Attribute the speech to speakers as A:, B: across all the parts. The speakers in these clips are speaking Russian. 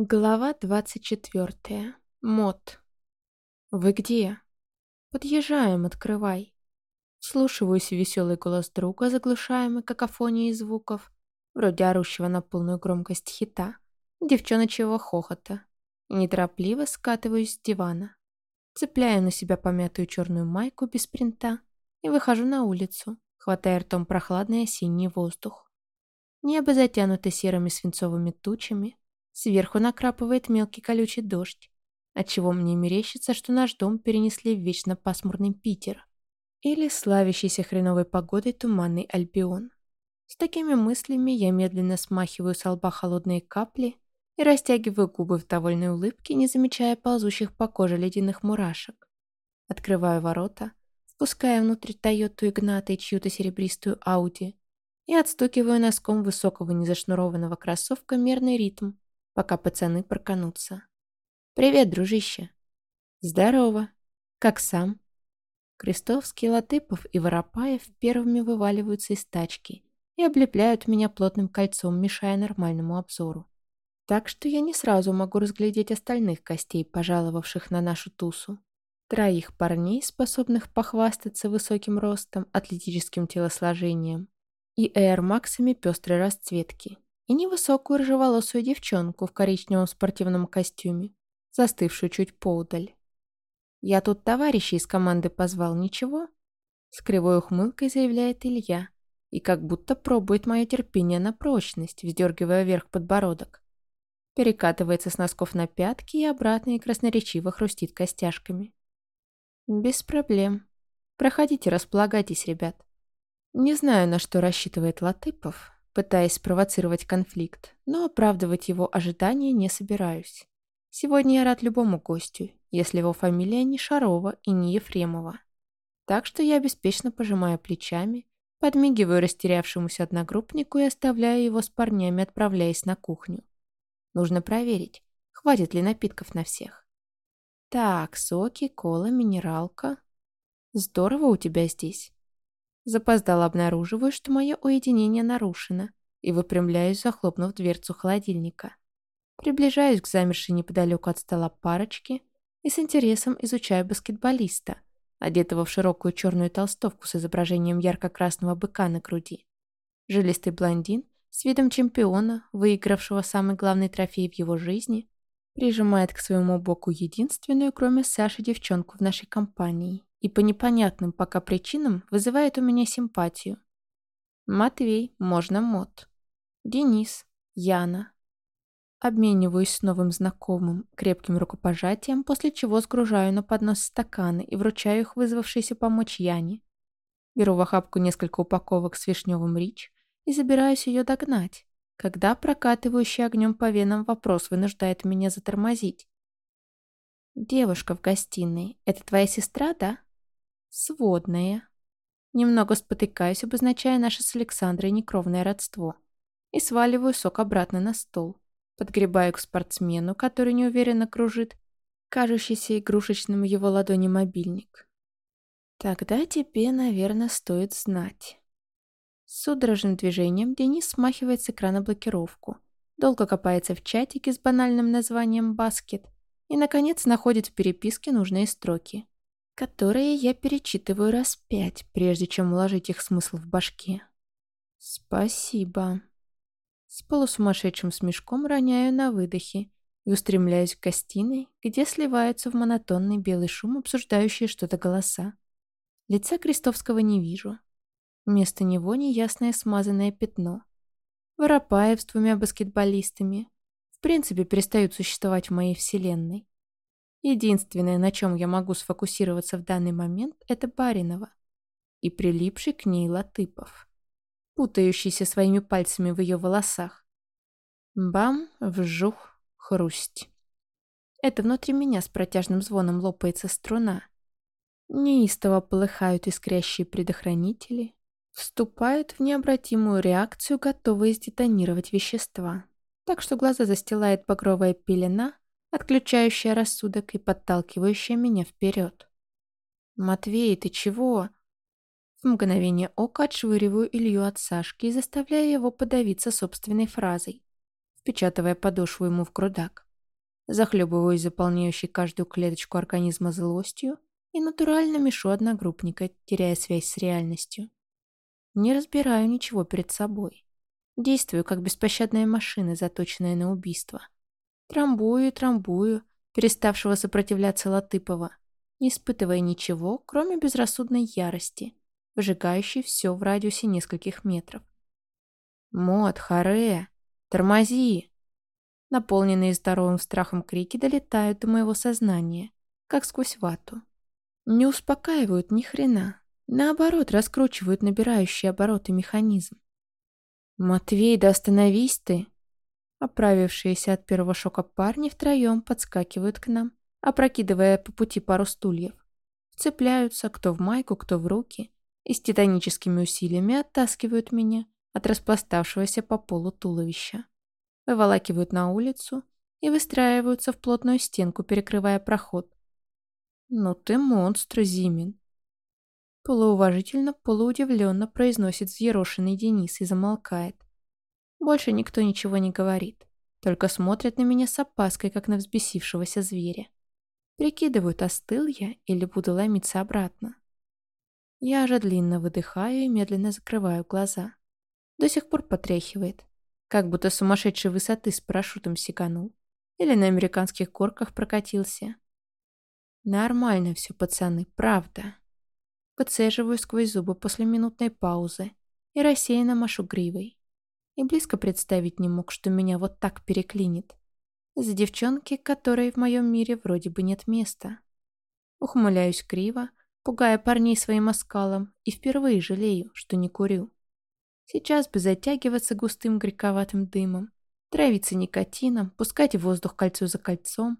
A: Глава 24. Мод. «Вы где?» «Подъезжаем, открывай». Слушиваюсь веселый голос друга, заглушаемый какофонией звуков, вроде орущего на полную громкость хита, девчоночьего хохота, и неторопливо скатываюсь с дивана. Цепляю на себя помятую черную майку без принта и выхожу на улицу, хватая ртом прохладный осенний воздух. Небо затянуто серыми свинцовыми тучами, Сверху накрапывает мелкий колючий дождь, отчего мне мерещится, что наш дом перенесли в вечно пасмурный Питер или славящийся хреновой погодой туманный Альбион. С такими мыслями я медленно смахиваю с лба холодные капли и растягиваю губы в довольной улыбке, не замечая ползущих по коже ледяных мурашек. Открываю ворота, впуская внутрь Тойоту Игната и чью-то серебристую Ауди и отстукиваю носком высокого незашнурованного кроссовка мерный ритм, пока пацаны проканутся. «Привет, дружище!» «Здорово! Как сам?» Крестовский, Латыпов и Воропаев первыми вываливаются из тачки и облепляют меня плотным кольцом, мешая нормальному обзору. Так что я не сразу могу разглядеть остальных гостей, пожаловавших на нашу тусу. Троих парней, способных похвастаться высоким ростом, атлетическим телосложением и эйр-максами пестрой расцветки и невысокую рыжеволосую девчонку в коричневом спортивном костюме, застывшую чуть поудаль. «Я тут товарищей из команды позвал, ничего?» С кривой ухмылкой заявляет Илья и как будто пробует мое терпение на прочность, вздергивая вверх подбородок. Перекатывается с носков на пятки и обратно и красноречиво хрустит костяшками. «Без проблем. Проходите, располагайтесь, ребят». Не знаю, на что рассчитывает Латыпов, пытаясь спровоцировать конфликт, но оправдывать его ожидания не собираюсь. Сегодня я рад любому гостю, если его фамилия не Шарова и не Ефремова. Так что я беспечно пожимаю плечами, подмигиваю растерявшемуся одногруппнику и оставляю его с парнями, отправляясь на кухню. Нужно проверить, хватит ли напитков на всех. Так, соки, кола, минералка. Здорово у тебя здесь. Запоздало обнаруживаю, что мое уединение нарушено, и выпрямляюсь, захлопнув дверцу холодильника. Приближаюсь к замершей неподалеку от стола парочке и с интересом изучаю баскетболиста, одетого в широкую черную толстовку с изображением ярко-красного быка на груди. Жилистый блондин с видом чемпиона, выигравшего самый главный трофей в его жизни, прижимает к своему боку единственную, кроме Саши, девчонку в нашей компании и по непонятным пока причинам вызывает у меня симпатию. Матвей, можно Мот. Денис, Яна. Обмениваюсь с новым знакомым крепким рукопожатием, после чего сгружаю на поднос стаканы и вручаю их вызвавшейся помочь Яне. Беру в охапку несколько упаковок с вишневым рич и забираюсь ее догнать, когда прокатывающий огнем по венам вопрос вынуждает меня затормозить. «Девушка в гостиной, это твоя сестра, да?» Сводная. Немного спотыкаюсь, обозначая наше с Александрой некровное родство. И сваливаю сок обратно на стол. Подгребаю к спортсмену, который неуверенно кружит, кажущийся игрушечным его ладони мобильник. Тогда тебе, наверное, стоит знать. С судорожным движением Денис смахивает с экрана блокировку, долго копается в чатике с банальным названием «Баскет» и, наконец, находит в переписке нужные строки которые я перечитываю раз пять, прежде чем уложить их смысл в башке. Спасибо. С полусумасшедшим смешком роняю на выдохе и устремляюсь к гостиной, где сливаются в монотонный белый шум обсуждающие что-то голоса. Лица Крестовского не вижу. Вместо него неясное смазанное пятно. Воропаев с двумя баскетболистами в принципе перестают существовать в моей вселенной. Единственное, на чем я могу сфокусироваться в данный момент, это Баринова и прилипший к ней Латыпов, путающийся своими пальцами в ее волосах. Бам, вжух, хрусть. Это внутри меня с протяжным звоном лопается струна. Неистово полыхают искрящие предохранители, вступают в необратимую реакцию, готовые сдетонировать вещества. Так что глаза застилает багровая пелена, отключающая рассудок и подталкивающая меня вперед. «Матвей, ты чего?» В мгновение ока отшвыриваю Илью от Сашки и заставляю его подавиться собственной фразой, впечатывая подошву ему в грудак. захлебываюсь заполняющей каждую клеточку организма злостью и натурально мешу одногруппника, теряя связь с реальностью. Не разбираю ничего перед собой. Действую, как беспощадная машина, заточенная на убийство. Трамбую трамбую, переставшего сопротивляться Латыпова, не испытывая ничего, кроме безрассудной ярости, выжигающей все в радиусе нескольких метров. «Мот, харе! Тормози!» Наполненные здоровым страхом крики долетают до моего сознания, как сквозь вату. Не успокаивают ни хрена, наоборот, раскручивают набирающий обороты механизм. «Матвей, да остановись ты!» Оправившиеся от первого шока парни втроем подскакивают к нам, опрокидывая по пути пару стульев. Цепляются кто в майку, кто в руки, и с титаническими усилиями оттаскивают меня от распластавшегося по полу туловища выволакивают на улицу и выстраиваются в плотную стенку, перекрывая проход. «Ну ты монстр, Зимин!» Полууважительно, полуудивленно произносит взъерошенный Денис и замолкает. Больше никто ничего не говорит, только смотрят на меня с опаской, как на взбесившегося зверя. Прикидывают, остыл я или буду ломиться обратно. Я же длинно выдыхаю и медленно закрываю глаза. До сих пор потряхивает. Как будто сумасшедшей высоты с парашютом сиганул. Или на американских горках прокатился. Нормально все, пацаны, правда. Подцеживаю сквозь зубы после минутной паузы и рассеянно машу гривой. И близко представить не мог, что меня вот так переклинит. За девчонки, которой в моем мире вроде бы нет места. Ухмыляюсь криво, пугая парней своим оскалом, и впервые жалею, что не курю. Сейчас бы затягиваться густым горьковатым дымом, травиться никотином, пускать в воздух кольцо за кольцом.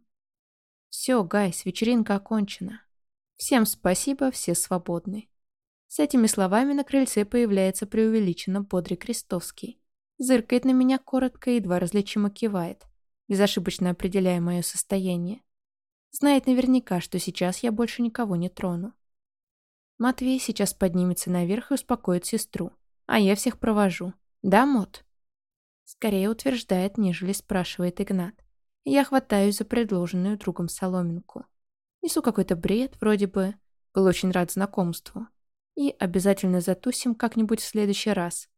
A: Все, Гайс, вечеринка окончена. Всем спасибо, все свободны. С этими словами на крыльце появляется преувеличенно бодрый Крестовский. Зыркает на меня коротко и едва различимо кивает, безошибочно определяя мое состояние. Знает наверняка, что сейчас я больше никого не трону. Матвей сейчас поднимется наверх и успокоит сестру а я всех провожу. Да, Мот?» Скорее утверждает, нежели спрашивает Игнат. Я хватаюсь за предложенную другом соломинку. Несу какой-то бред, вроде бы был очень рад знакомству. И обязательно затусим как-нибудь в следующий раз.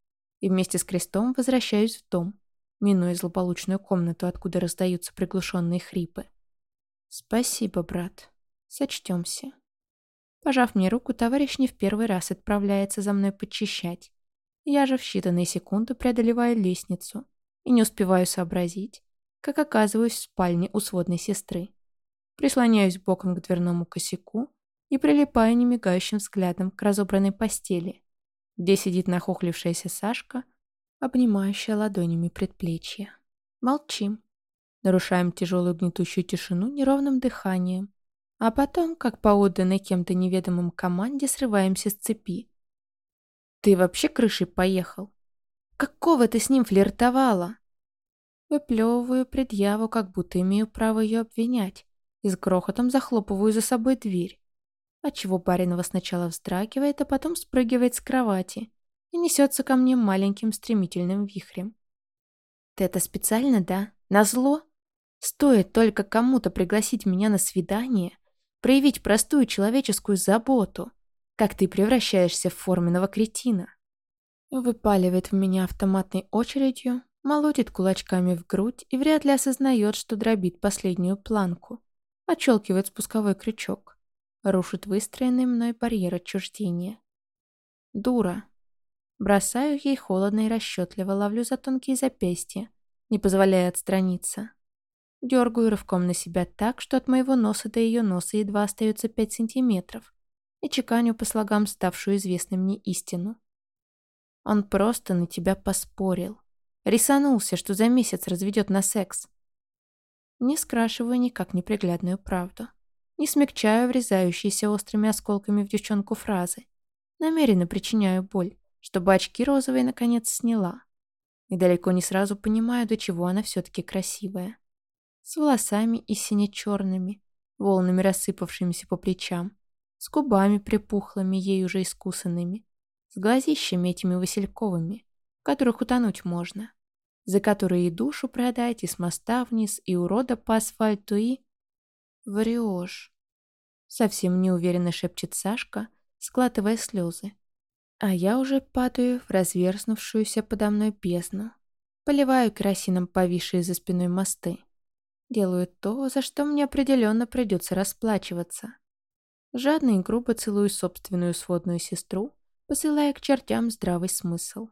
A: И вместе с крестом возвращаюсь в дом, минуя злополучную комнату, откуда раздаются приглушенные хрипы. «Спасибо, брат. Сочтемся». Пожав мне руку, товарищ не в первый раз отправляется за мной подчищать. Я же в считанные секунды преодолеваю лестницу и не успеваю сообразить, как оказываюсь в спальне у сводной сестры. Прислоняюсь боком к дверному косяку и прилипаю немигающим взглядом к разобранной постели, где сидит нахохлившаяся Сашка, обнимающая ладонями предплечья. Молчим. Нарушаем тяжелую гнетущую тишину неровным дыханием, а потом, как по отданной кем-то неведомым команде, срываемся с цепи ты вообще крышей поехал? Какого ты с ним флиртовала? Выплевываю предъяву, как будто имею право ее обвинять, и с грохотом захлопываю за собой дверь. Отчего Баринова сначала вздрагивает, а потом спрыгивает с кровати и несется ко мне маленьким стремительным вихрем. Ты это специально, да? Назло? Стоит только кому-то пригласить меня на свидание, проявить простую человеческую заботу, как ты превращаешься в форменного кретина. Выпаливает в меня автоматной очередью, молотит кулачками в грудь и вряд ли осознает, что дробит последнюю планку. Отщелкивает спусковой крючок. Рушит выстроенный мной барьер отчуждения. Дура. Бросаю ей холодно и расчетливо, ловлю за тонкие запястья, не позволяя отстраниться. Дергаю рывком на себя так, что от моего носа до ее носа едва остается 5 сантиметров и чеканю по слогам ставшую известной мне истину. Он просто на тебя поспорил. Рисанулся, что за месяц разведет на секс. Не скрашиваю никак неприглядную правду. Не смягчаю врезающиеся острыми осколками в девчонку фразы. Намеренно причиняю боль, чтобы очки розовые наконец сняла. И далеко не сразу понимаю, до чего она все-таки красивая. С волосами и сине-черными, волнами рассыпавшимися по плечам, с губами припухлыми, ей уже искусанными, с глазищами этими васильковыми, в которых утонуть можно, за которые и душу продать, с моста вниз, и урода по асфальту, и... Врешь. Совсем неуверенно шепчет Сашка, складывая слезы. А я уже падаю в разверзнувшуюся подо мной бездну. Поливаю керосином повисшие за спиной мосты. Делаю то, за что мне определенно придется расплачиваться. Жадно и грубо целую собственную сводную сестру, посылая к чертям здравый смысл.